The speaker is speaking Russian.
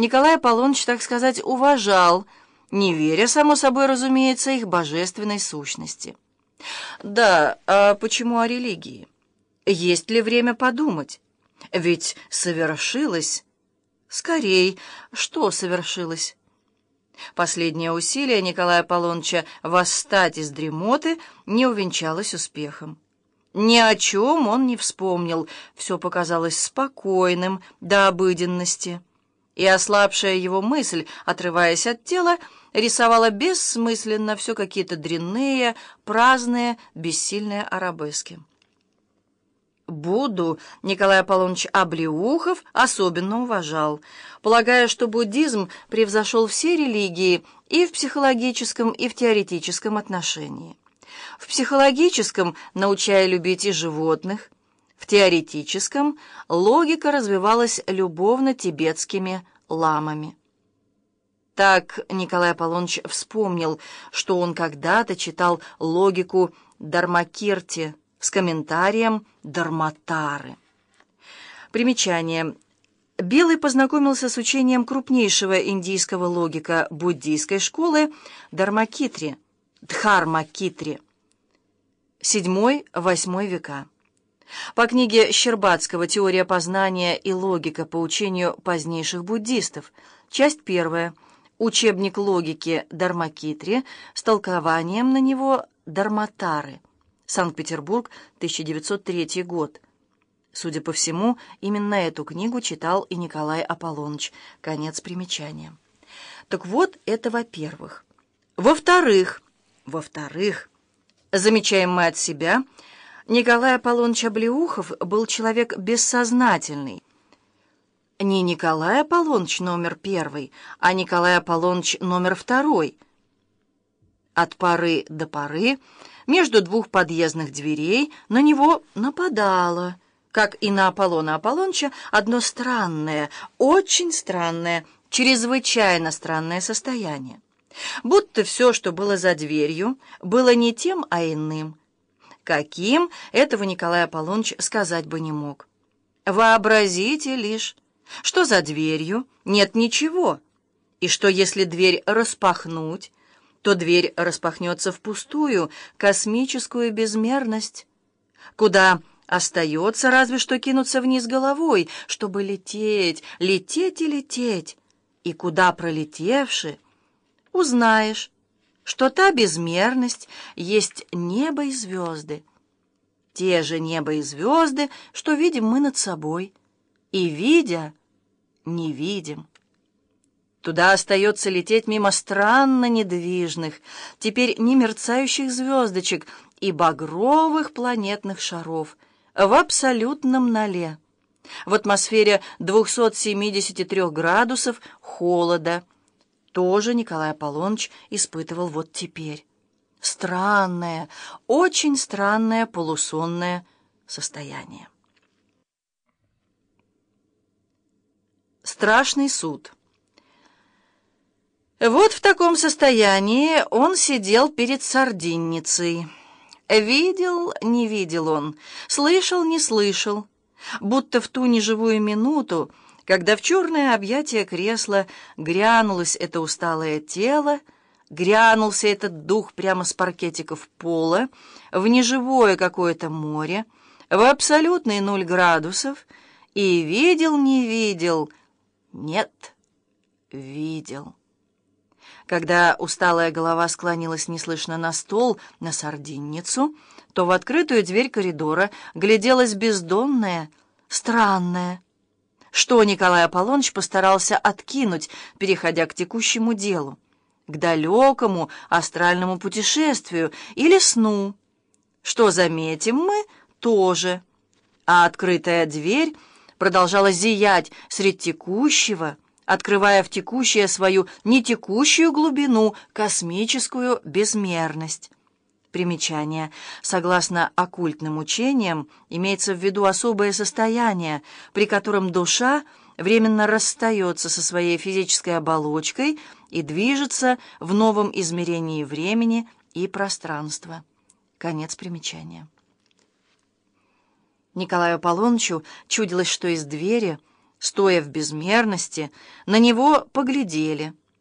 Николай Аполлоныч, так сказать, уважал, не веря, само собой разумеется, их божественной сущности. Да, а почему о религии? Есть ли время подумать? Ведь совершилось... Скорей, что совершилось? Последнее усилие Николая Аполлоныча восстать из дремоты не увенчалось успехом. Ни о чем он не вспомнил, все показалось спокойным до обыденности. И ослабшая его мысль, отрываясь от тела, рисовала бессмысленно все какие-то дрянные, праздные, бессильные арабески. Будду Николай Аполлоныч Облеухов особенно уважал, полагая, что буддизм превзошел все религии и в психологическом, и в теоретическом отношении. В психологическом научая любить и животных, в теоретическом логика развивалась любовно-тибетскими ламами. Так Николай Аполлоныч вспомнил, что он когда-то читал логику Дармакирти с комментарием Дарматары. Примечание. Белый познакомился с учением крупнейшего индийского логика буддийской школы Дармакитри, Дхармакитри, 7-8 века. По книге Щербатского «Теория познания и логика по учению позднейших буддистов», часть первая, учебник логики Дармакитри с толкованием на него Дарматары, Санкт-Петербург, 1903 год. Судя по всему, именно эту книгу читал и Николай Аполлоныч. Конец примечания. Так вот, это во-первых. Во-вторых, во-вторых, замечаем мы от себя, Николай Аполлоныч Облеухов был человек бессознательный. Не Николай Аполлоныч номер первый, а Николай Аполлоныч номер второй. От поры до поры между двух подъездных дверей на него нападало, как и на Аполлона Аполлоныча, одно странное, очень странное, чрезвычайно странное состояние. Будто все, что было за дверью, было не тем, а иным. Каким, этого Николай Аполлоныч сказать бы не мог. Вообразите лишь, что за дверью нет ничего, и что если дверь распахнуть, то дверь распахнется в пустую, космическую безмерность, куда остается разве что кинуться вниз головой, чтобы лететь, лететь и лететь, и куда пролетевши, узнаешь, что та безмерность есть небо и звезды. Те же небо и звезды, что видим мы над собой, и, видя, не видим. Туда остается лететь мимо странно недвижных, теперь не мерцающих звездочек и багровых планетных шаров в абсолютном ноле, в атмосфере 273 градусов холода, тоже Николай Аполлоныч испытывал вот теперь. Странное, очень странное полусонное состояние. Страшный суд. Вот в таком состоянии он сидел перед сардинницей. Видел, не видел он, слышал, не слышал, будто в ту неживую минуту, когда в черное объятие кресла грянулось это усталое тело, грянулся этот дух прямо с паркетиков пола, в неживое какое-то море, в абсолютный нуль градусов, и видел, не видел, нет, видел. Когда усталая голова склонилась неслышно на стол, на сардинницу, то в открытую дверь коридора гляделась бездонная, странная, что Николай Аполлоныч постарался откинуть, переходя к текущему делу, к далекому астральному путешествию или сну, что, заметим мы, тоже. А открытая дверь продолжала зиять средь текущего, открывая в текущее свою нетекущую глубину, космическую безмерность. Примечание. Согласно оккультным учениям, имеется в виду особое состояние, при котором душа временно расстается со своей физической оболочкой и движется в новом измерении времени и пространства. Конец примечания. Николаю Аполлонычу чудилось, что из двери стоя в безмерности, на него поглядели,